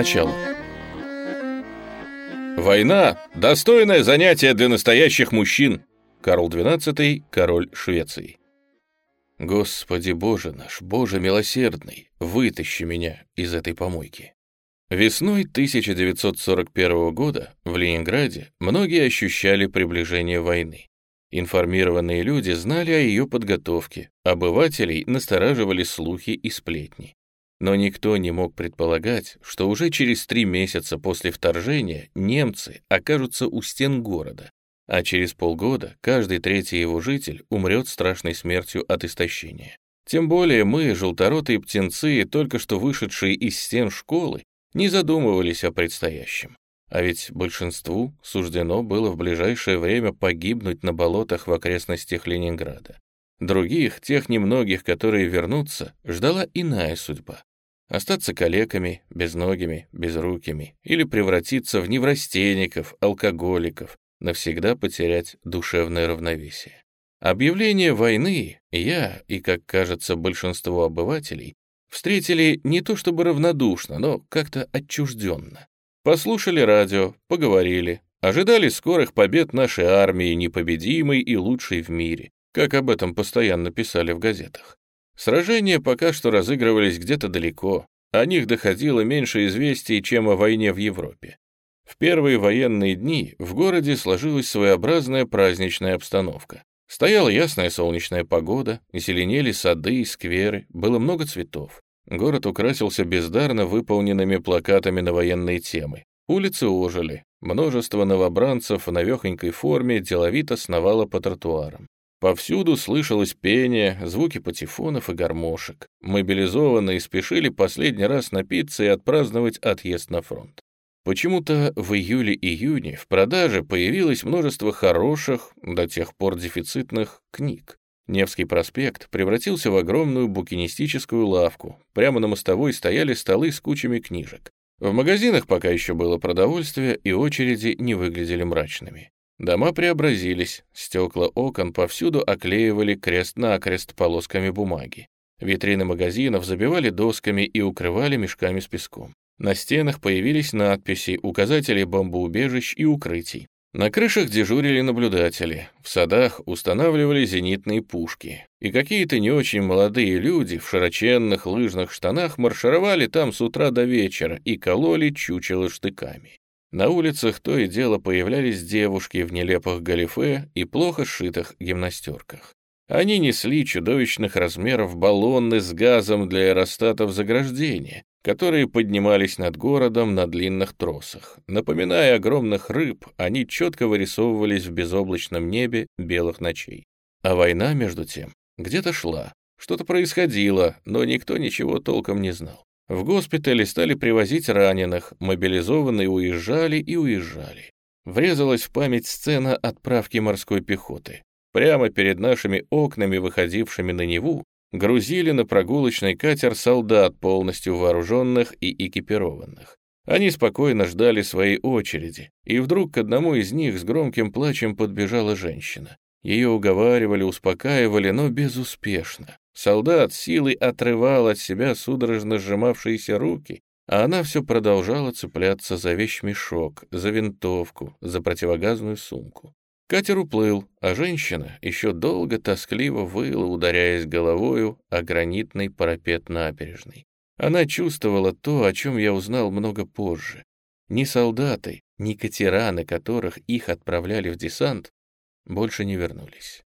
Начало. Война — достойное занятие для настоящих мужчин. Карл XII, король Швеции. Господи Боже наш, Боже милосердный, вытащи меня из этой помойки. Весной 1941 года в Ленинграде многие ощущали приближение войны. Информированные люди знали о ее подготовке, обывателей настораживали слухи и сплетни. Но никто не мог предполагать, что уже через три месяца после вторжения немцы окажутся у стен города, а через полгода каждый третий его житель умрет страшной смертью от истощения. Тем более мы, желторотые птенцы, только что вышедшие из стен школы, не задумывались о предстоящем. А ведь большинству суждено было в ближайшее время погибнуть на болотах в окрестностях Ленинграда. Других, тех немногих, которые вернутся, ждала иная судьба. Остаться калеками, безногими, безрукими или превратиться в неврастенников, алкоголиков, навсегда потерять душевное равновесие. Объявление войны я и, как кажется, большинство обывателей встретили не то чтобы равнодушно, но как-то отчужденно. Послушали радио, поговорили, ожидали скорых побед нашей армии, непобедимой и лучшей в мире, как об этом постоянно писали в газетах. Сражения пока что разыгрывались где-то далеко, о них доходило меньше известий, чем о войне в Европе. В первые военные дни в городе сложилась своеобразная праздничная обстановка. Стояла ясная солнечная погода, зеленели сады и скверы, было много цветов. Город украсился бездарно выполненными плакатами на военные темы. Улицы ожили, множество новобранцев в навехонькой форме деловито сновало по тротуарам. Повсюду слышалось пение, звуки патефонов и гармошек. Мобилизованные спешили последний раз напиться и отпраздновать отъезд на фронт. Почему-то в июле-июне в продаже появилось множество хороших, до тех пор дефицитных, книг. Невский проспект превратился в огромную букинистическую лавку. Прямо на мостовой стояли столы с кучами книжек. В магазинах пока еще было продовольствие, и очереди не выглядели мрачными. Дома преобразились, стекла окон повсюду оклеивали крест-накрест полосками бумаги. Витрины магазинов забивали досками и укрывали мешками с песком. На стенах появились надписи, указатели бомбоубежищ и укрытий. На крышах дежурили наблюдатели, в садах устанавливали зенитные пушки, и какие-то не очень молодые люди в широченных лыжных штанах маршировали там с утра до вечера и кололи чучело штыками. На улицах то и дело появлялись девушки в нелепых галифе и плохо сшитых гимнастерках. Они несли чудовищных размеров баллоны с газом для аэростатов заграждения, которые поднимались над городом на длинных тросах. Напоминая огромных рыб, они четко вырисовывались в безоблачном небе белых ночей. А война, между тем, где-то шла. Что-то происходило, но никто ничего толком не знал. В госпитале стали привозить раненых, мобилизованные уезжали и уезжали. Врезалась в память сцена отправки морской пехоты. Прямо перед нашими окнами, выходившими на Неву, грузили на прогулочный катер солдат, полностью вооруженных и экипированных. Они спокойно ждали своей очереди, и вдруг к одному из них с громким плачем подбежала женщина. Ее уговаривали, успокаивали, но безуспешно. Солдат силой отрывал от себя судорожно сжимавшиеся руки, а она все продолжала цепляться за вещмешок, за винтовку, за противогазную сумку. Катер уплыл, а женщина еще долго тоскливо выла, ударяясь головою о гранитный парапет набережной. Она чувствовала то, о чем я узнал много позже. Ни солдаты, ни катера, на которых их отправляли в десант, больше не вернулись.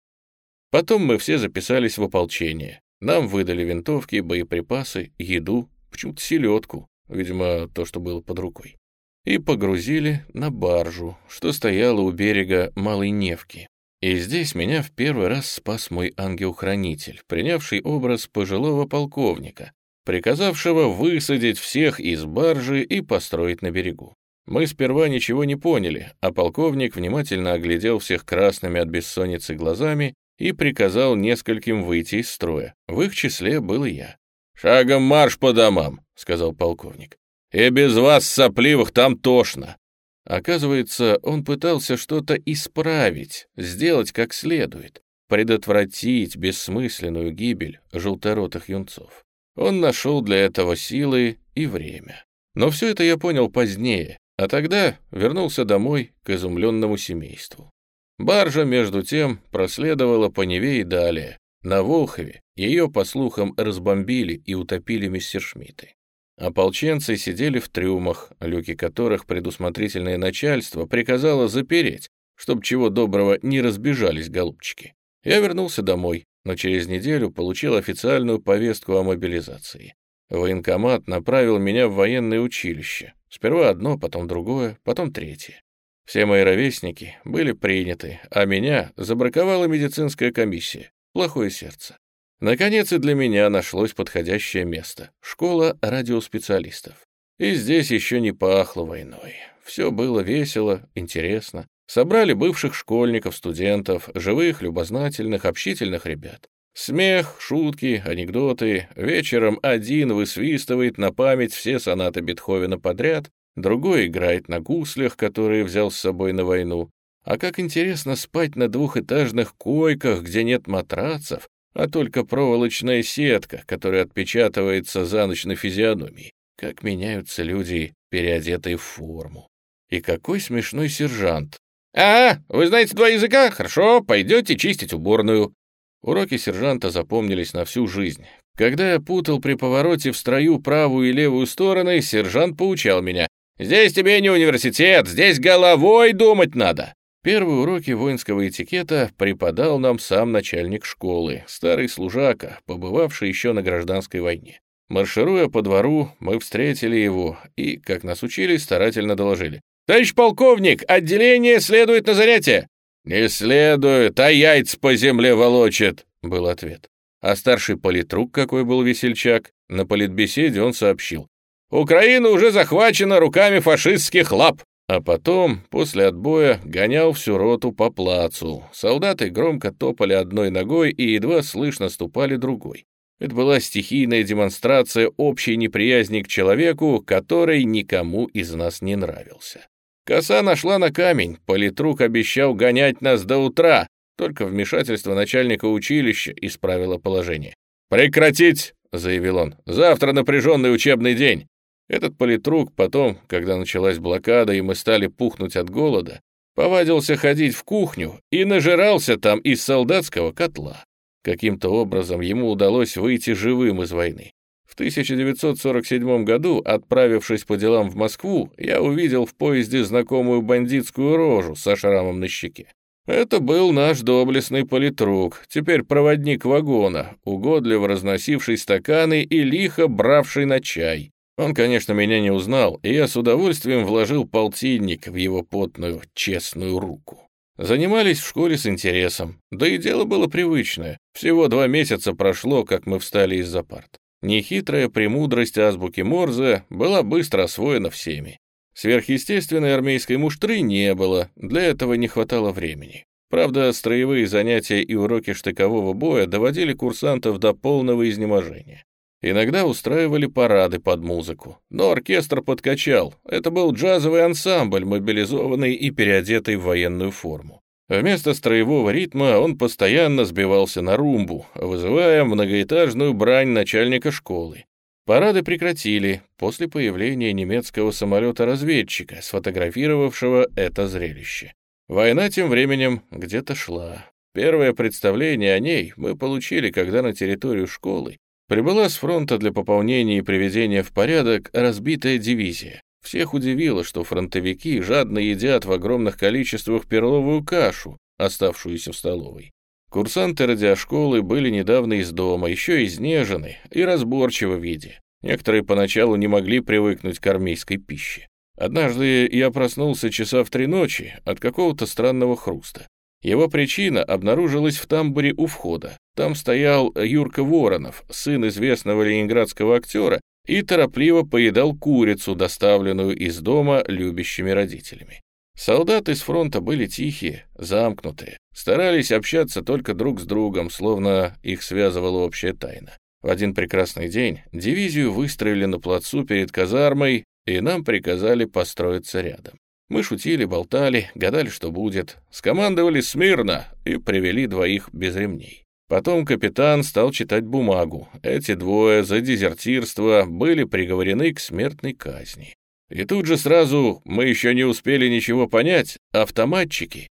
Потом мы все записались в ополчение. Нам выдали винтовки, боеприпасы, еду, почему-то селедку, видимо, то, что было под рукой. И погрузили на баржу, что стояла у берега Малой Невки. И здесь меня в первый раз спас мой ангел-хранитель, принявший образ пожилого полковника, приказавшего высадить всех из баржи и построить на берегу. Мы сперва ничего не поняли, а полковник внимательно оглядел всех красными от бессонницы глазами и приказал нескольким выйти из строя. В их числе был и я. «Шагом марш по домам», — сказал полковник. «И без вас, сопливых, там тошно». Оказывается, он пытался что-то исправить, сделать как следует, предотвратить бессмысленную гибель желторотых юнцов. Он нашел для этого силы и время. Но все это я понял позднее, а тогда вернулся домой к изумленному семейству. Баржа, между тем, проследовала по Неве и далее. На Волхове ее, по слухам, разбомбили и утопили мессершмитты. Ополченцы сидели в трюмах, люки которых предусмотрительное начальство приказало запереть, чтоб чего доброго не разбежались голубчики. Я вернулся домой, но через неделю получил официальную повестку о мобилизации. Военкомат направил меня в военное училище. Сперва одно, потом другое, потом третье. Все мои ровесники были приняты, а меня забраковала медицинская комиссия. Плохое сердце. Наконец и для меня нашлось подходящее место — школа радиоспециалистов. И здесь еще не пахло войной. Все было весело, интересно. Собрали бывших школьников, студентов, живых, любознательных, общительных ребят. Смех, шутки, анекдоты. Вечером один высвистывает на память все сонаты Бетховена подряд, другой играет на гуслях, которые взял с собой на войну. А как интересно спать на двухэтажных койках, где нет матрацев, а только проволочная сетка, которая отпечатывается за ночь на физиономии. Как меняются люди, переодетые в форму. И какой смешной сержант, «А, вы знаете два языка? Хорошо, пойдете чистить уборную». Уроки сержанта запомнились на всю жизнь. Когда я путал при повороте в строю правую и левую стороны, сержант поучал меня. «Здесь тебе не университет, здесь головой думать надо». Первые уроки воинского этикета преподал нам сам начальник школы, старый служака, побывавший еще на гражданской войне. Маршируя по двору, мы встретили его и, как нас учили, старательно доложили. «Товарищ полковник, отделение следует на занятие!» «Не следует, а яйца по земле волочит», — был ответ. А старший политрук, какой был весельчак, на политбеседе он сообщил. «Украина уже захвачена руками фашистских лап!» А потом, после отбоя, гонял всю роту по плацу. Солдаты громко топали одной ногой и едва слышно ступали другой. Это была стихийная демонстрация общей неприязни к человеку, который никому из нас не нравился. Коса нашла на камень, политрук обещал гонять нас до утра, только вмешательство начальника училища исправило положение. «Прекратить!» — заявил он. «Завтра напряженный учебный день». Этот политрук потом, когда началась блокада и мы стали пухнуть от голода, повадился ходить в кухню и нажирался там из солдатского котла. Каким-то образом ему удалось выйти живым из войны. В 1947 году, отправившись по делам в Москву, я увидел в поезде знакомую бандитскую рожу со шрамом на щеке. Это был наш доблестный политрук, теперь проводник вагона, угодливо разносивший стаканы и лихо бравший на чай. Он, конечно, меня не узнал, и я с удовольствием вложил полтинник в его потную, честную руку. Занимались в школе с интересом, да и дело было привычное. Всего два месяца прошло, как мы встали из-за парт. Нехитрая премудрость азбуки Морзе была быстро освоена всеми. Сверхъестественной армейской муштры не было, для этого не хватало времени. Правда, строевые занятия и уроки штыкового боя доводили курсантов до полного изнеможения. Иногда устраивали парады под музыку, но оркестр подкачал. Это был джазовый ансамбль, мобилизованный и переодетый в военную форму. Вместо строевого ритма он постоянно сбивался на румбу, вызывая многоэтажную брань начальника школы. Парады прекратили после появления немецкого самолета-разведчика, сфотографировавшего это зрелище. Война тем временем где-то шла. Первое представление о ней мы получили, когда на территорию школы прибыла с фронта для пополнения и приведения в порядок разбитая дивизия. Всех удивило, что фронтовики жадно едят в огромных количествах перловую кашу, оставшуюся в столовой. Курсанты радиошколы были недавно из дома, еще изнежены и разборчивы в виде. Некоторые поначалу не могли привыкнуть к армейской пище. Однажды я проснулся часа в три ночи от какого-то странного хруста. Его причина обнаружилась в тамбуре у входа. Там стоял Юрка Воронов, сын известного ленинградского актера, и торопливо поедал курицу, доставленную из дома любящими родителями. Солдаты с фронта были тихие, замкнутые, старались общаться только друг с другом, словно их связывала общая тайна. В один прекрасный день дивизию выстроили на плацу перед казармой, и нам приказали построиться рядом. Мы шутили, болтали, гадали, что будет, скомандовали смирно и привели двоих без ремней. Потом капитан стал читать бумагу. Эти двое за дезертирство были приговорены к смертной казни. И тут же сразу, мы еще не успели ничего понять, автоматчики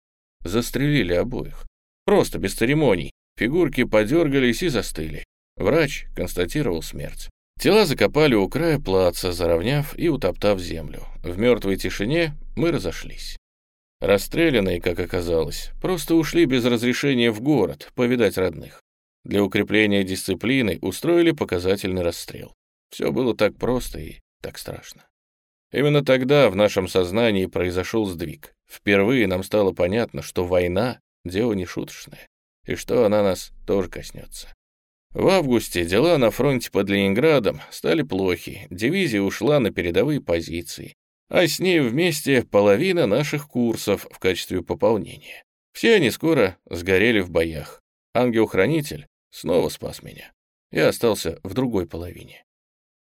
застрелили обоих. Просто без церемоний. Фигурки подергались и застыли. Врач констатировал смерть. Тела закопали у края плаца, заровняв и утоптав землю. В мертвой тишине мы разошлись. Расстрелянные, как оказалось, просто ушли без разрешения в город, повидать родных. Для укрепления дисциплины устроили показательный расстрел. Все было так просто и так страшно. Именно тогда в нашем сознании произошел сдвиг. Впервые нам стало понятно, что война — дело не шуточное, и что она нас тоже коснется. В августе дела на фронте под Ленинградом стали плохи, дивизия ушла на передовые позиции а с ней вместе половина наших курсов в качестве пополнения. Все они скоро сгорели в боях. Ангел-хранитель снова спас меня. Я остался в другой половине.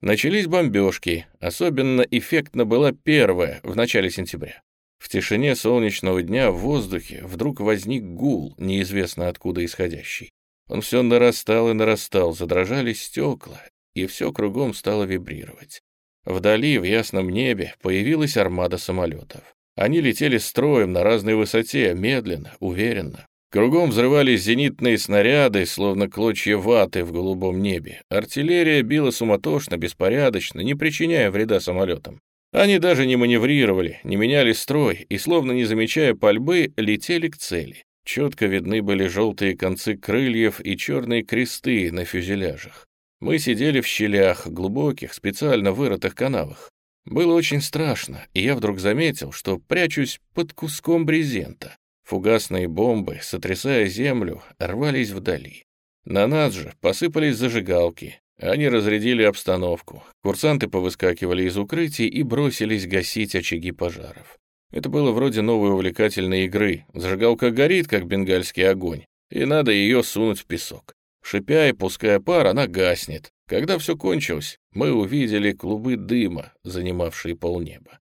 Начались бомбежки, особенно эффектно была первая, в начале сентября. В тишине солнечного дня в воздухе вдруг возник гул, неизвестно откуда исходящий. Он все нарастал и нарастал, задрожали стекла, и все кругом стало вибрировать. Вдали, в ясном небе, появилась армада самолетов. Они летели строем на разной высоте, медленно, уверенно. Кругом взрывались зенитные снаряды, словно клочья ваты в голубом небе. Артиллерия била суматошно, беспорядочно, не причиняя вреда самолетам. Они даже не маневрировали, не меняли строй и, словно не замечая пальбы, летели к цели. Четко видны были желтые концы крыльев и черные кресты на фюзеляжах. Мы сидели в щелях, глубоких, специально вырытых канавах. Было очень страшно, и я вдруг заметил, что прячусь под куском брезента. Фугасные бомбы, сотрясая землю, рвались вдали. На нас же посыпались зажигалки. Они разрядили обстановку. Курсанты повыскакивали из укрытий и бросились гасить очаги пожаров. Это было вроде новой увлекательной игры. Зажигалка горит, как бенгальский огонь, и надо ее сунуть в песок. Шипя и пуская пар, она гаснет. Когда все кончилось, мы увидели клубы дыма, занимавшие полнеба.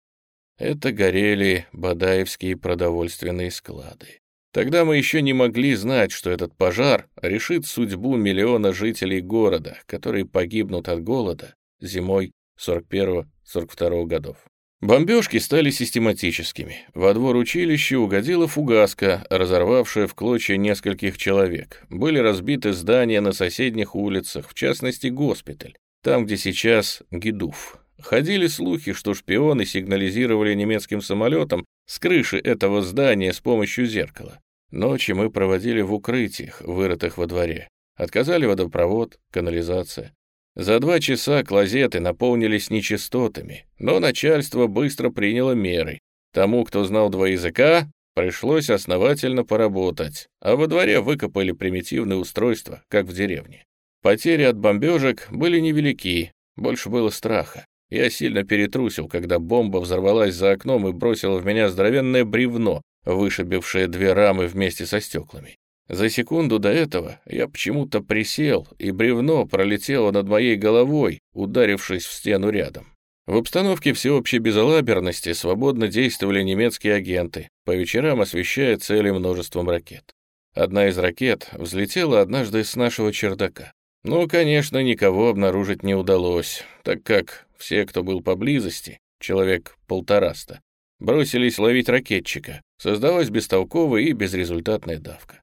Это горели бадаевские продовольственные склады. Тогда мы еще не могли знать, что этот пожар решит судьбу миллиона жителей города, которые погибнут от голода зимой 41-42 годов. Бомбежки стали систематическими. Во двор училища угодила фугаска, разорвавшая в клочья нескольких человек. Были разбиты здания на соседних улицах, в частности госпиталь, там, где сейчас Гидуф. Ходили слухи, что шпионы сигнализировали немецким самолетам с крыши этого здания с помощью зеркала. Ночи мы проводили в укрытиях, вырытых во дворе. Отказали водопровод, канализация. За два часа клозеты наполнились нечистотами, но начальство быстро приняло меры. Тому, кто знал два языка, пришлось основательно поработать, а во дворе выкопали примитивные устройства, как в деревне. Потери от бомбежек были невелики, больше было страха. Я сильно перетрусил, когда бомба взорвалась за окном и бросила в меня здоровенное бревно, вышибившее две рамы вместе со стеклами. За секунду до этого я почему-то присел, и бревно пролетело над моей головой, ударившись в стену рядом. В обстановке всеобщей безалаберности свободно действовали немецкие агенты, по вечерам освещая цели множеством ракет. Одна из ракет взлетела однажды с нашего чердака. Но, конечно, никого обнаружить не удалось, так как все, кто был поблизости, человек полтораста, бросились ловить ракетчика. Создалась бестолковая и безрезультатная давка.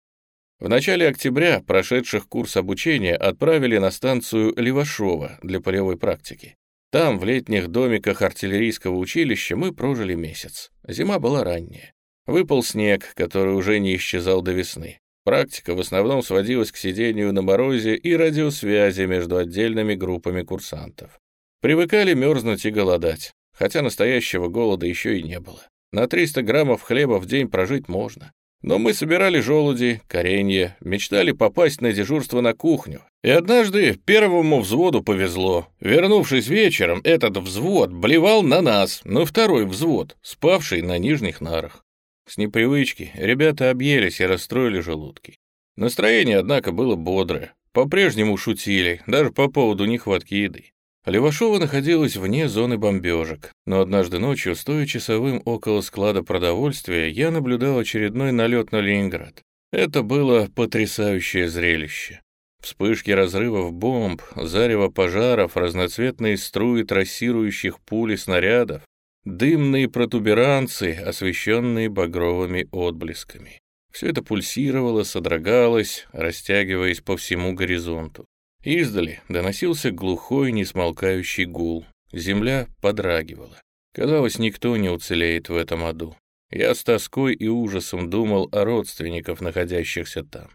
В начале октября прошедших курс обучения отправили на станцию Левашова для полевой практики. Там, в летних домиках артиллерийского училища, мы прожили месяц. Зима была ранняя. Выпал снег, который уже не исчезал до весны. Практика в основном сводилась к сидению на морозе и радиосвязи между отдельными группами курсантов. Привыкали мерзнуть и голодать, хотя настоящего голода еще и не было. На 300 граммов хлеба в день прожить можно. Но мы собирали желуди, коренья, мечтали попасть на дежурство на кухню. И однажды первому взводу повезло. Вернувшись вечером, этот взвод блевал на нас, на второй взвод, спавший на нижних нарах. С непривычки ребята объелись и расстроили желудки. Настроение, однако, было бодрое. По-прежнему шутили, даже по поводу нехватки еды. Левашова находилась вне зоны бомбежек, но однажды ночью, стоя часовым около склада продовольствия, я наблюдал очередной налет на Ленинград. Это было потрясающее зрелище. Вспышки разрывов бомб, зарево пожаров, разноцветные струи трассирующих пули снарядов, дымные протуберанцы, освещенные багровыми отблесками. Все это пульсировало, содрогалось, растягиваясь по всему горизонту. Издали доносился глухой, несмолкающий гул. Земля подрагивала. Казалось, никто не уцелеет в этом аду. Я с тоской и ужасом думал о родственниках, находящихся там.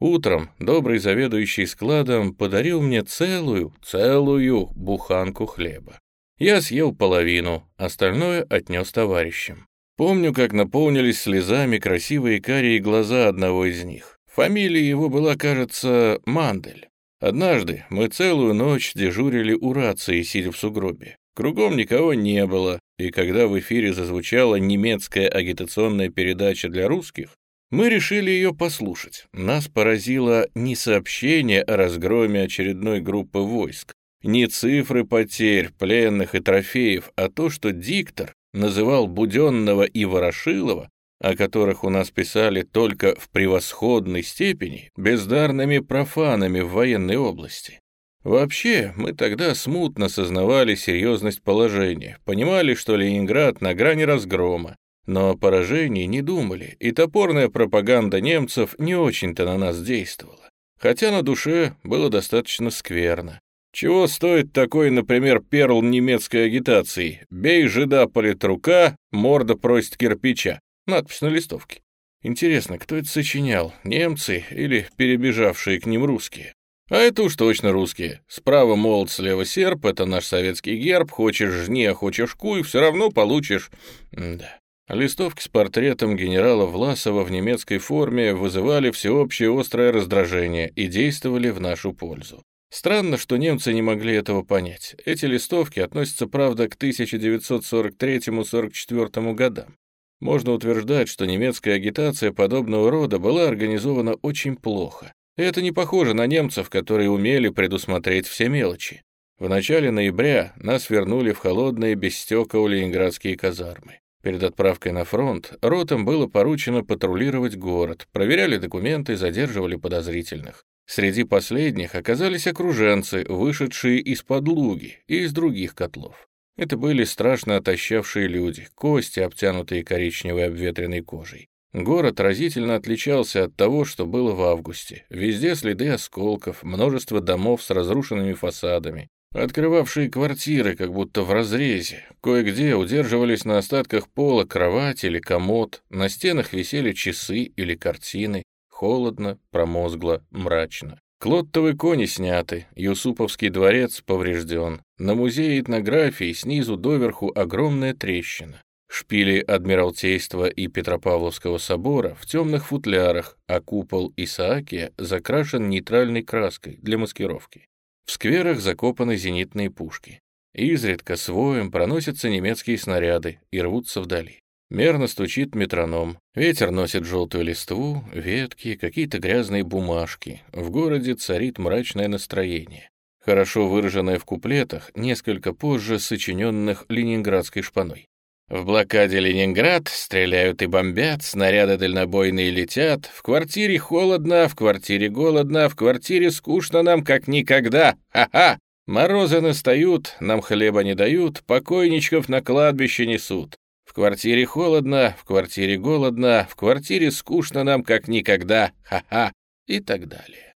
Утром добрый заведующий складом подарил мне целую, целую буханку хлеба. Я съел половину, остальное отнес товарищам. Помню, как наполнились слезами красивые карие глаза одного из них. Фамилия его была, кажется, Мандель. Однажды мы целую ночь дежурили у рации, сидя в сугробе. Кругом никого не было, и когда в эфире зазвучала немецкая агитационная передача для русских, мы решили ее послушать. Нас поразило не сообщение о разгроме очередной группы войск, не цифры потерь, пленных и трофеев, а то, что диктор называл Буденного и Ворошилова, о которых у нас писали только в превосходной степени, бездарными профанами в военной области. Вообще, мы тогда смутно сознавали серьезность положения, понимали, что Ленинград на грани разгрома, но о поражении не думали, и топорная пропаганда немцев не очень-то на нас действовала. Хотя на душе было достаточно скверно. Чего стоит такой, например, перл немецкой агитации? «Бей жида политрука, морда просит кирпича». Надпись на листовке. Интересно, кто это сочинял, немцы или перебежавшие к ним русские? А это уж точно русские. Справа молот, слева серп, это наш советский герб, хочешь жни, а хочешь куй, все равно получишь... да. Листовки с портретом генерала Власова в немецкой форме вызывали всеобщее острое раздражение и действовали в нашу пользу. Странно, что немцы не могли этого понять. Эти листовки относятся, правда, к 1943-44 годам. Можно утверждать, что немецкая агитация подобного рода была организована очень плохо. Это не похоже на немцев, которые умели предусмотреть все мелочи. В начале ноября нас вернули в холодные без стекол ленинградские казармы. Перед отправкой на фронт ротам было поручено патрулировать город, проверяли документы, задерживали подозрительных. Среди последних оказались окруженцы, вышедшие из-под луги и из других котлов. Это были страшно отощавшие люди, кости, обтянутые коричневой обветренной кожей. Город разительно отличался от того, что было в августе. Везде следы осколков, множество домов с разрушенными фасадами, открывавшие квартиры, как будто в разрезе. Кое-где удерживались на остатках пола кровать или комод, на стенах висели часы или картины. Холодно, промозгло, мрачно. Клоттовы кони сняты, Юсуповский дворец поврежден. На музее этнографии снизу доверху огромная трещина. Шпили Адмиралтейства и Петропавловского собора в темных футлярах, а купол Исаакия закрашен нейтральной краской для маскировки. В скверах закопаны зенитные пушки. Изредка с воем проносятся немецкие снаряды и рвутся вдали. Мерно стучит метроном. Ветер носит желтую листву, ветки, какие-то грязные бумажки. В городе царит мрачное настроение. Хорошо выраженное в куплетах, несколько позже сочиненных ленинградской шпаной. В блокаде Ленинград стреляют и бомбят, снаряды дальнобойные летят. В квартире холодно, в квартире голодно, в квартире скучно нам как никогда. Ха-ха! Морозы настают, нам хлеба не дают, покойничков на кладбище несут. Квартире холодно, в квартире голодно, в квартире скучно нам как никогда. Ха-ха! И так далее.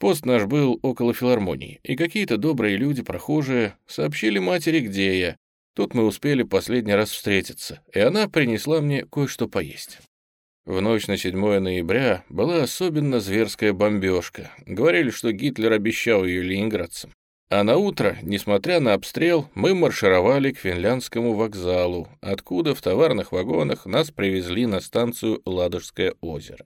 Пост наш был около филармонии, и какие-то добрые люди, прохожие, сообщили матери, где я. Тут мы успели последний раз встретиться, и она принесла мне кое-что поесть. В ночь на 7 ноября была особенно зверская бомбежка. Говорили, что Гитлер обещал ее ленинградцам. А на утро, несмотря на обстрел, мы маршировали к финляндскому вокзалу, откуда в товарных вагонах нас привезли на станцию Ладожское озеро.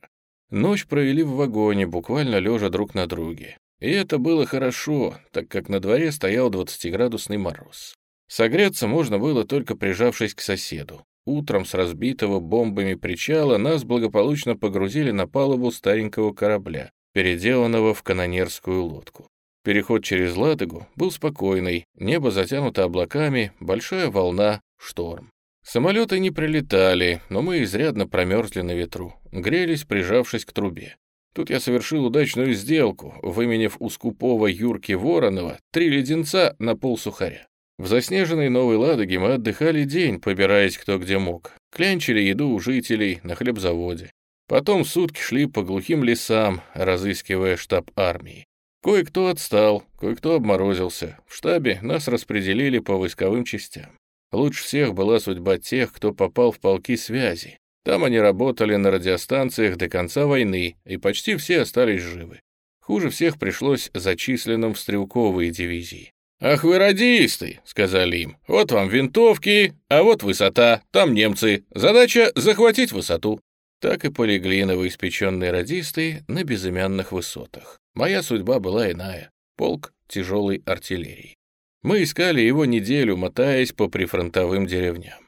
Ночь провели в вагоне, буквально лежа друг на друге. И это было хорошо, так как на дворе стоял 20-градусный мороз. Согреться можно было только прижавшись к соседу. Утром с разбитого бомбами причала нас благополучно погрузили на палубу старенького корабля, переделанного в канонерскую лодку. Переход через Ладогу был спокойный, небо затянуто облаками, большая волна, шторм. Самолеты не прилетали, но мы изрядно промерзли на ветру, грелись, прижавшись к трубе. Тут я совершил удачную сделку, выменив у скупого Юрки Воронова три леденца на полсухаря. В заснеженной Новой Ладоге мы отдыхали день, побираясь кто где мог. Клянчили еду у жителей на хлебзаводе. Потом сутки шли по глухим лесам, разыскивая штаб армии. Кое-кто отстал, кое-кто обморозился. В штабе нас распределили по войсковым частям. Лучше всех была судьба тех, кто попал в полки связи. Там они работали на радиостанциях до конца войны, и почти все остались живы. Хуже всех пришлось зачисленным в стрелковые дивизии. «Ах вы радисты!» — сказали им. «Вот вам винтовки, а вот высота, там немцы. Задача — захватить высоту». Так и полегли новоиспеченные радисты на безымянных высотах. Моя судьба была иная. Полк тяжелой артиллерии. Мы искали его неделю, мотаясь по прифронтовым деревням.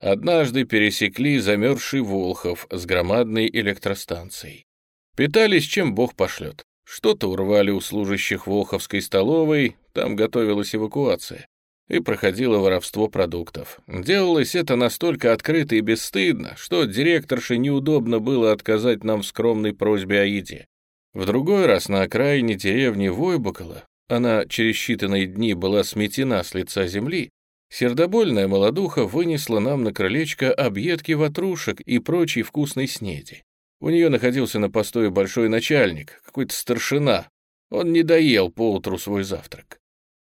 Однажды пересекли замерзший Волхов с громадной электростанцией. Питались, чем Бог пошлет. Что-то урвали у служащих Волховской столовой, там готовилась эвакуация, и проходило воровство продуктов. Делалось это настолько открыто и бесстыдно, что директорше неудобно было отказать нам в скромной просьбе о еде. В другой раз на окраине деревни Войбокола она через считанные дни была сметена с лица земли, сердобольная молодуха вынесла нам на крылечко объедки ватрушек и прочей вкусной снеди. У нее находился на постое большой начальник, какой-то старшина. Он не доел поутру свой завтрак.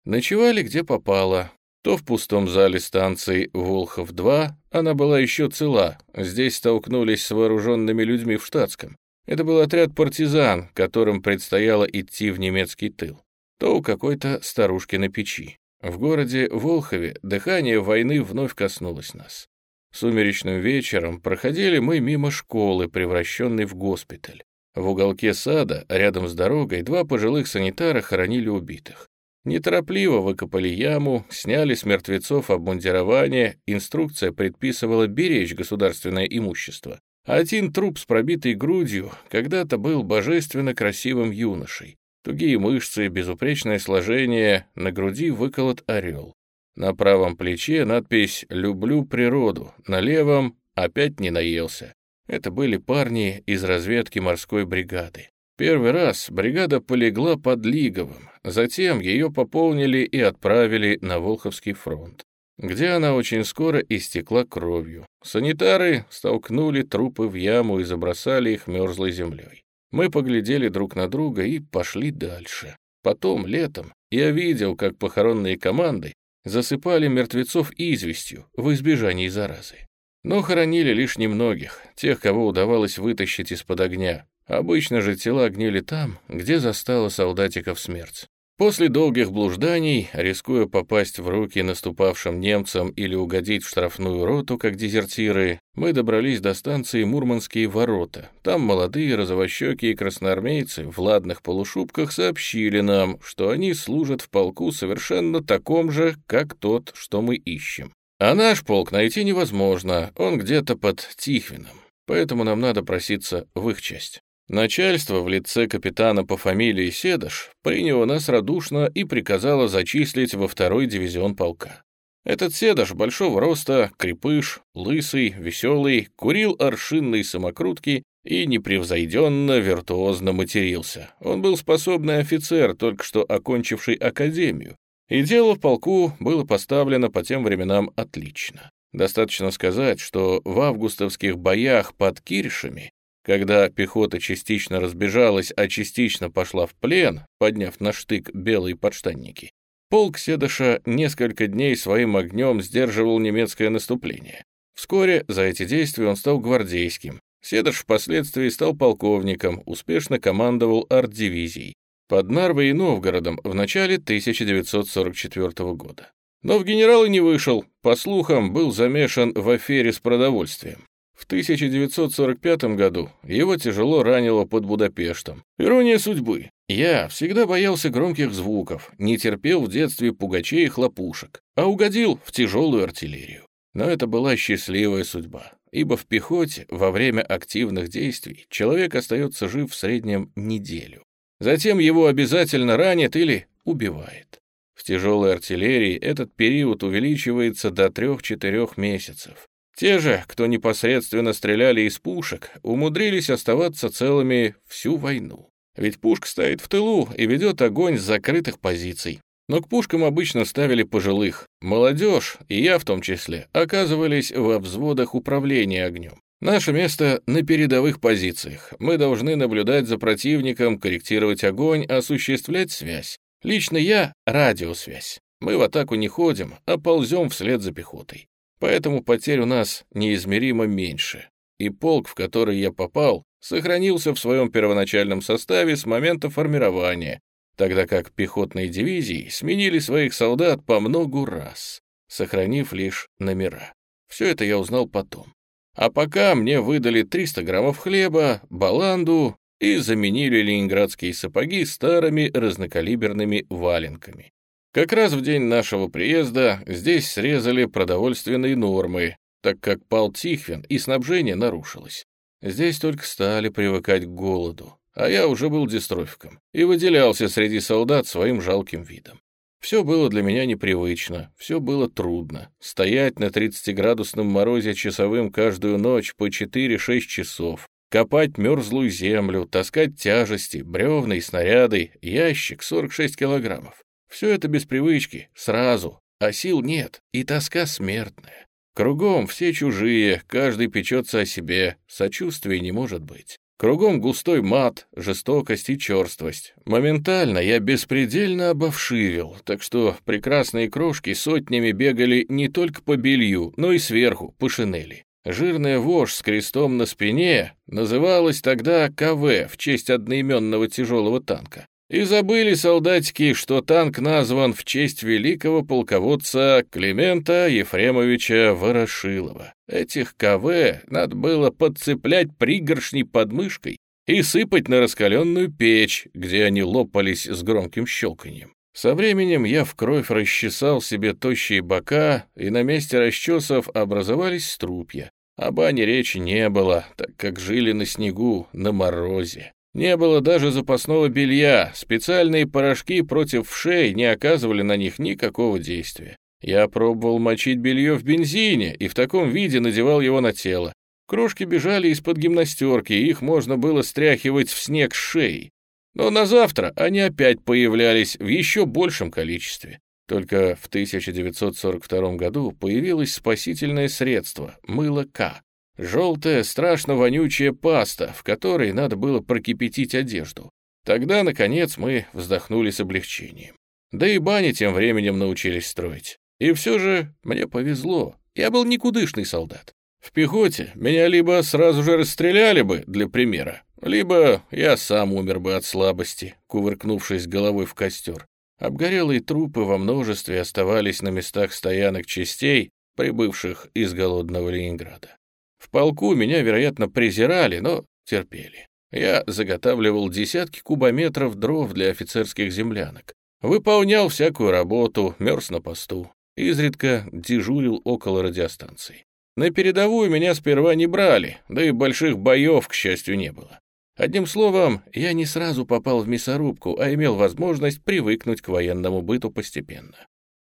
Ночевали где попало. То в пустом зале станции Волхов-2 она была еще цела, здесь столкнулись с вооруженными людьми в штатском. Это был отряд партизан, которым предстояло идти в немецкий тыл то у какой-то старушки на печи. В городе Волхове дыхание войны вновь коснулось нас. Сумеречным вечером проходили мы мимо школы, превращенной в госпиталь. В уголке сада, рядом с дорогой, два пожилых санитара хоронили убитых. Неторопливо выкопали яму, сняли с мертвецов обмундирование, инструкция предписывала беречь государственное имущество. Один труп с пробитой грудью когда-то был божественно красивым юношей. Тугие мышцы, безупречное сложение, на груди выколот орел. На правом плече надпись «Люблю природу», на левом «Опять не наелся». Это были парни из разведки морской бригады. Первый раз бригада полегла под Лиговым, затем ее пополнили и отправили на Волховский фронт, где она очень скоро истекла кровью. Санитары столкнули трупы в яму и забросали их мерзлой землей. Мы поглядели друг на друга и пошли дальше. Потом, летом, я видел, как похоронные команды засыпали мертвецов известью в избежании заразы. Но хоронили лишь немногих, тех, кого удавалось вытащить из-под огня. Обычно же тела гнили там, где застала солдатиков смерть. После долгих блужданий, рискуя попасть в руки наступавшим немцам или угодить в штрафную роту, как дезертиры, мы добрались до станции Мурманские ворота. Там молодые розовощекие красноармейцы в ладных полушубках сообщили нам, что они служат в полку совершенно таком же, как тот, что мы ищем. А наш полк найти невозможно, он где-то под Тихвином, поэтому нам надо проситься в их часть. Начальство в лице капитана по фамилии Седош приняло нас радушно и приказало зачислить во второй дивизион полка. Этот Седош большого роста, крепыш, лысый, веселый, курил аршинные самокрутки и непревзойденно виртуозно матерился. Он был способный офицер, только что окончивший академию, и дело в полку было поставлено по тем временам отлично. Достаточно сказать, что в августовских боях под Киршами когда пехота частично разбежалась, а частично пошла в плен, подняв на штык белые подштанники, полк Седоша несколько дней своим огнем сдерживал немецкое наступление. Вскоре за эти действия он стал гвардейским. Седош впоследствии стал полковником, успешно командовал арт-дивизией под Нарвой и Новгородом в начале 1944 года. Но в генералы не вышел, по слухам, был замешан в афере с продовольствием. В 1945 году его тяжело ранило под Будапештом. Ирония судьбы. Я всегда боялся громких звуков, не терпел в детстве пугачей и хлопушек, а угодил в тяжелую артиллерию. Но это была счастливая судьба, ибо в пехоте во время активных действий человек остается жив в среднем неделю. Затем его обязательно ранят или убивает. В тяжелой артиллерии этот период увеличивается до 3-4 месяцев. Те же, кто непосредственно стреляли из пушек, умудрились оставаться целыми всю войну. Ведь пушка стоит в тылу и ведет огонь с закрытых позиций. Но к пушкам обычно ставили пожилых. Молодежь, и я в том числе, оказывались во взводах управления огнем. Наше место на передовых позициях. Мы должны наблюдать за противником, корректировать огонь, осуществлять связь. Лично я — радиосвязь. Мы в атаку не ходим, а ползем вслед за пехотой. Поэтому потерь у нас неизмеримо меньше. И полк, в который я попал, сохранился в своем первоначальном составе с момента формирования, тогда как пехотные дивизии сменили своих солдат по многу раз, сохранив лишь номера. Все это я узнал потом. А пока мне выдали 300 граммов хлеба, баланду и заменили ленинградские сапоги старыми разнокалиберными валенками. Как раз в день нашего приезда здесь срезали продовольственные нормы, так как пал Тихвин и снабжение нарушилось. Здесь только стали привыкать к голоду, а я уже был дистрофиком и выделялся среди солдат своим жалким видом. Все было для меня непривычно, все было трудно. Стоять на 30-градусном морозе часовым каждую ночь по 4-6 часов, копать мерзлую землю, таскать тяжести, бревна и снаряды, ящик 46 килограммов. Все это без привычки, сразу, а сил нет, и тоска смертная. Кругом все чужие, каждый печется о себе, сочувствия не может быть. Кругом густой мат, жестокость и черствость. Моментально я беспредельно обовшивил, так что прекрасные крошки сотнями бегали не только по белью, но и сверху, по шинели. Жирная вошь с крестом на спине называлась тогда КВ в честь одноименного тяжелого танка. И забыли солдатики, что танк назван в честь великого полководца Климента Ефремовича Ворошилова. Этих КВ надо было подцеплять пригоршней под мышкой и сыпать на раскаленную печь, где они лопались с громким щелканьем. Со временем я в кровь расчесал себе тощие бока, и на месте расчесов образовались струпья. О бане речи не было, так как жили на снегу, на морозе. Не было даже запасного белья, специальные порошки против вшей не оказывали на них никакого действия. Я пробовал мочить белье в бензине и в таком виде надевал его на тело. Крошки бежали из-под гимнастерки, их можно было стряхивать в снег с шеи. Но на завтра они опять появлялись в еще большем количестве. Только в 1942 году появилось спасительное средство — мыло К. Желтая, страшно вонючая паста, в которой надо было прокипятить одежду. Тогда, наконец, мы вздохнули с облегчением. Да и бани тем временем научились строить. И все же мне повезло. Я был никудышный солдат. В пехоте меня либо сразу же расстреляли бы, для примера, либо я сам умер бы от слабости, кувыркнувшись головой в костер. Обгорелые трупы во множестве оставались на местах стоянок частей, прибывших из голодного Ленинграда. В полку меня, вероятно, презирали, но терпели. Я заготавливал десятки кубометров дров для офицерских землянок. Выполнял всякую работу, мерз на посту. Изредка дежурил около радиостанции. На передовую меня сперва не брали, да и больших боев, к счастью, не было. Одним словом, я не сразу попал в мясорубку, а имел возможность привыкнуть к военному быту постепенно.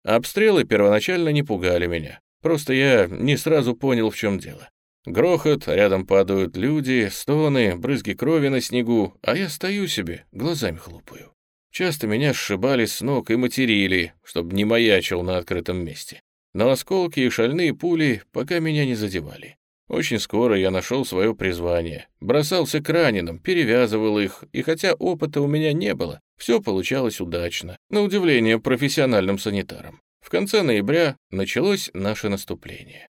Обстрелы первоначально не пугали меня, просто я не сразу понял, в чем дело. Грохот, рядом падают люди, стоны, брызги крови на снегу, а я стою себе, глазами хлопаю. Часто меня сшибали с ног и материли, чтобы не маячил на открытом месте. Но осколки и шальные пули пока меня не задевали. Очень скоро я нашел свое призвание. Бросался к раненым, перевязывал их, и хотя опыта у меня не было, все получалось удачно, на удивление профессиональным санитарам. В конце ноября началось наше наступление.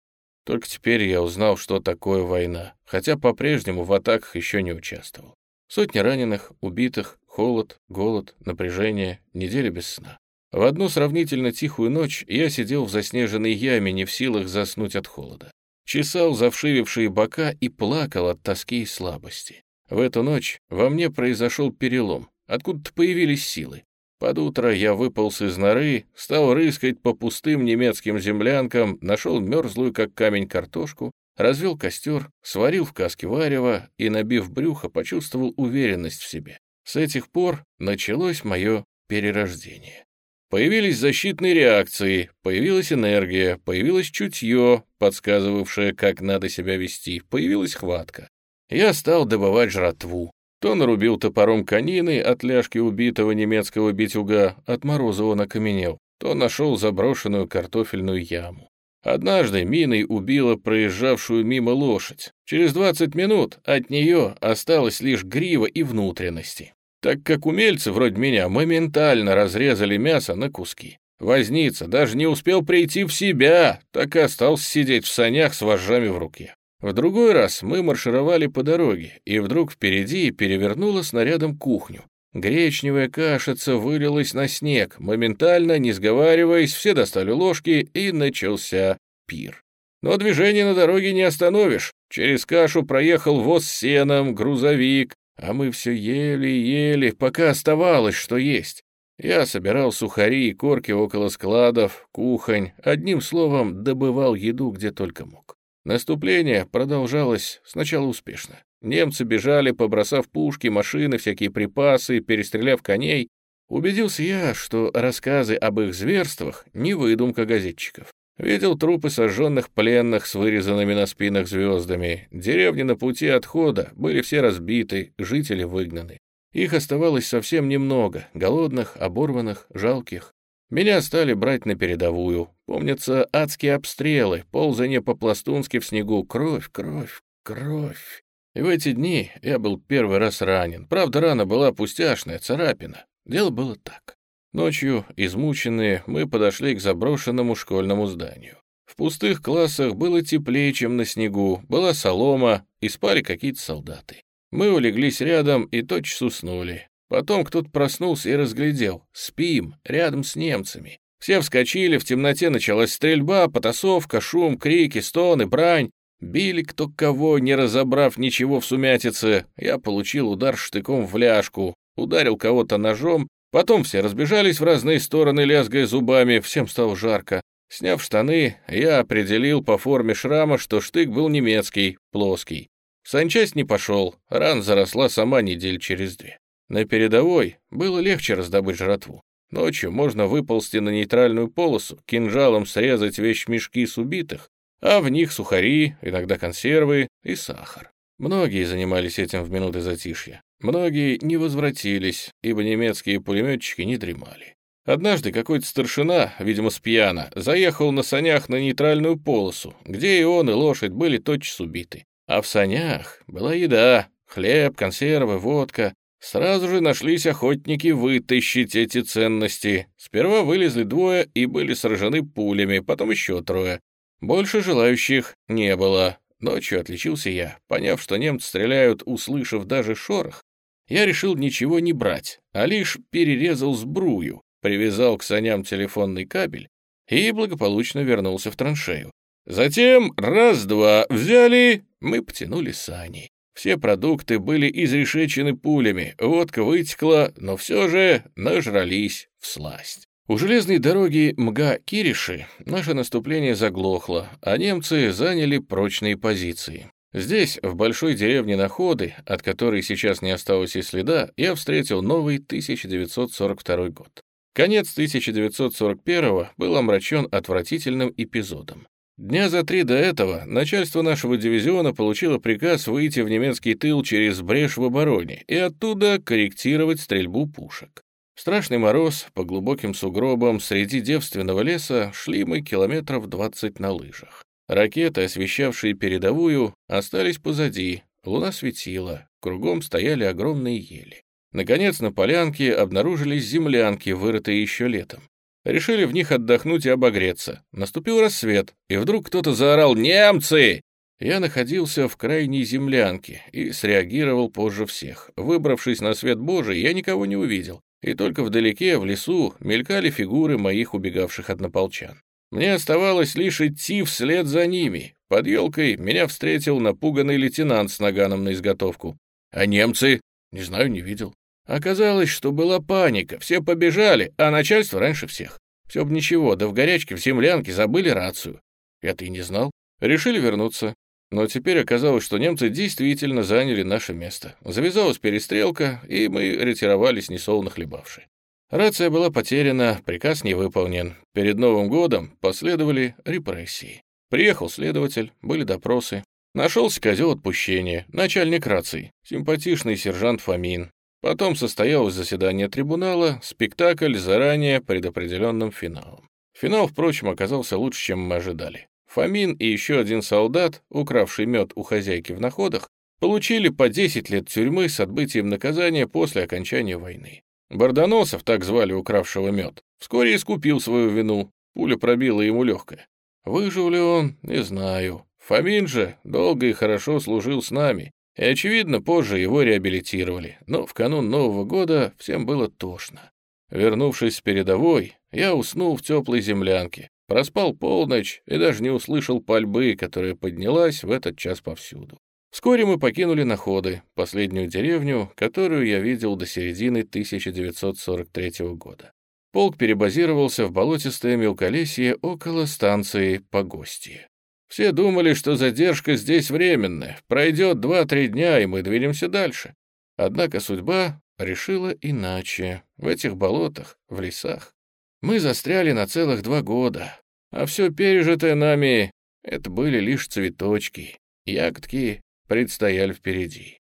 Только теперь я узнал, что такое война, хотя по-прежнему в атаках еще не участвовал. Сотни раненых, убитых, холод, голод, напряжение, недели без сна. В одну сравнительно тихую ночь я сидел в заснеженной яме, не в силах заснуть от холода. Чесал завшивившие бока и плакал от тоски и слабости. В эту ночь во мне произошел перелом, откуда-то появились силы. Под утро я выполз из норы, стал рыскать по пустым немецким землянкам, нашел мерзлую, как камень, картошку, развел костер, сварил в каске варево и, набив брюхо, почувствовал уверенность в себе. С этих пор началось мое перерождение. Появились защитные реакции, появилась энергия, появилось чутье, подсказывавшее, как надо себя вести, появилась хватка. Я стал добывать жратву. То нарубил топором конины от ляжки убитого немецкого битюга, от мороза он окаменел, то нашел заброшенную картофельную яму. Однажды миной убила проезжавшую мимо лошадь. Через 20 минут от нее осталось лишь грива и внутренности так как умельцы вроде меня моментально разрезали мясо на куски. Возница даже не успел прийти в себя, так и остался сидеть в санях с вожжами в руке. В другой раз мы маршировали по дороге, и вдруг впереди перевернула снарядом кухню. Гречневая кашица вылилась на снег. Моментально, не сговариваясь, все достали ложки, и начался пир. Но движение на дороге не остановишь. Через кашу проехал воз с сеном, грузовик, а мы все ели-ели, пока оставалось, что есть. Я собирал сухари и корки около складов, кухонь, одним словом, добывал еду где только мог. Наступление продолжалось сначала успешно. Немцы бежали, побросав пушки, машины, всякие припасы, перестреляв коней. Убедился я, что рассказы об их зверствах — не выдумка газетчиков. Видел трупы сожженных пленных с вырезанными на спинах звездами. Деревни на пути отхода были все разбиты, жители выгнаны. Их оставалось совсем немного, голодных, оборванных, жалких. Меня стали брать на передовую. Помнятся адские обстрелы, ползание по-пластунски в снегу, кровь, кровь, кровь. И в эти дни я был первый раз ранен. Правда, рана была пустяшная, царапина. Дело было так. Ночью, измученные, мы подошли к заброшенному школьному зданию. В пустых классах было теплее, чем на снегу, была солома и спали какие-то солдаты. Мы улеглись рядом и тотчас уснули. Потом кто-то проснулся и разглядел. Спим, рядом с немцами. Все вскочили, в темноте началась стрельба, потасовка, шум, крики, стоны, брань. Били кто кого, не разобрав ничего в сумятице. Я получил удар штыком в ляжку, ударил кого-то ножом Потом все разбежались в разные стороны, лязгая зубами, всем стало жарко. Сняв штаны, я определил по форме шрама, что штык был немецкий, плоский. В санчасть не пошел, ран заросла сама недель через две. На передовой было легче раздобыть жратву. Ночью можно выползти на нейтральную полосу, кинжалом срезать вещмешки с убитых, а в них сухари, иногда консервы и сахар. Многие занимались этим в минуты затишья. Многие не возвратились, ибо немецкие пулеметчики не дремали. Однажды какой-то старшина, видимо, пьяна, заехал на санях на нейтральную полосу, где и он, и лошадь были тотчас убиты. А в санях была еда, хлеб, консервы, водка. Сразу же нашлись охотники вытащить эти ценности. Сперва вылезли двое и были сражены пулями, потом еще трое. Больше желающих не было. Ночью отличился я, поняв, что немцы стреляют, услышав даже шорох, я решил ничего не брать, а лишь перерезал сбрую, привязал к саням телефонный кабель и благополучно вернулся в траншею. Затем раз-два взяли, мы потянули сани. Все продукты были изрешечены пулями, водка вытекла, но все же нажрались в сласть. У железной дороги Мга-Кириши наше наступление заглохло, а немцы заняли прочные позиции. Здесь, в большой деревне Находы, от которой сейчас не осталось и следа, я встретил новый 1942 год. Конец 1941 был омрачен отвратительным эпизодом. Дня за три до этого начальство нашего дивизиона получило приказ выйти в немецкий тыл через брешь в обороне и оттуда корректировать стрельбу пушек. Страшный мороз, по глубоким сугробам, среди девственного леса шли мы километров 20 на лыжах. Ракеты, освещавшие передовую, остались позади, луна светила, кругом стояли огромные ели. Наконец на полянке обнаружились землянки, вырытые еще летом. Решили в них отдохнуть и обогреться. Наступил рассвет, и вдруг кто-то заорал «Немцы!». Я находился в крайней землянке и среагировал позже всех. Выбравшись на свет Божий, я никого не увидел, и только вдалеке, в лесу, мелькали фигуры моих убегавших однополчан. Мне оставалось лишь идти вслед за ними. Под елкой меня встретил напуганный лейтенант с наганом на изготовку. А немцы? Не знаю, не видел. Оказалось, что была паника, все побежали, а начальство раньше всех. Все бы ничего, да в горячке в землянке забыли рацию. Я-то и не знал. Решили вернуться. Но теперь оказалось, что немцы действительно заняли наше место. Завязалась перестрелка, и мы ретировались несолоно хлебавши. Рация была потеряна, приказ не выполнен. Перед Новым годом последовали репрессии. Приехал следователь, были допросы. Нашелся козел отпущения, начальник рации, симпатичный сержант Фомин. Потом состоялось заседание трибунала, спектакль заранее предопределенным финалом. Финал, впрочем, оказался лучше, чем мы ожидали. Фомин и еще один солдат, укравший мед у хозяйки в находах, получили по 10 лет тюрьмы с отбытием наказания после окончания войны. Бордоносов, так звали укравшего мед, вскоре искупил свою вину, пуля пробила ему легкое. Выжил ли он, не знаю. Фомин же долго и хорошо служил с нами, и, очевидно, позже его реабилитировали, но в канун Нового года всем было тошно. Вернувшись с передовой, я уснул в теплой землянке, проспал полночь и даже не услышал пальбы, которая поднялась в этот час повсюду. Вскоре мы покинули Находы, последнюю деревню, которую я видел до середины 1943 года. Полк перебазировался в болотистое мелколесье около станции Погостье. Все думали, что задержка здесь временная, пройдет 2-3 дня, и мы двинемся дальше. Однако судьба решила иначе. В этих болотах, в лесах. Мы застряли на целых два года, а все пережитое нами — это были лишь цветочки, ягодки предстояли впереди.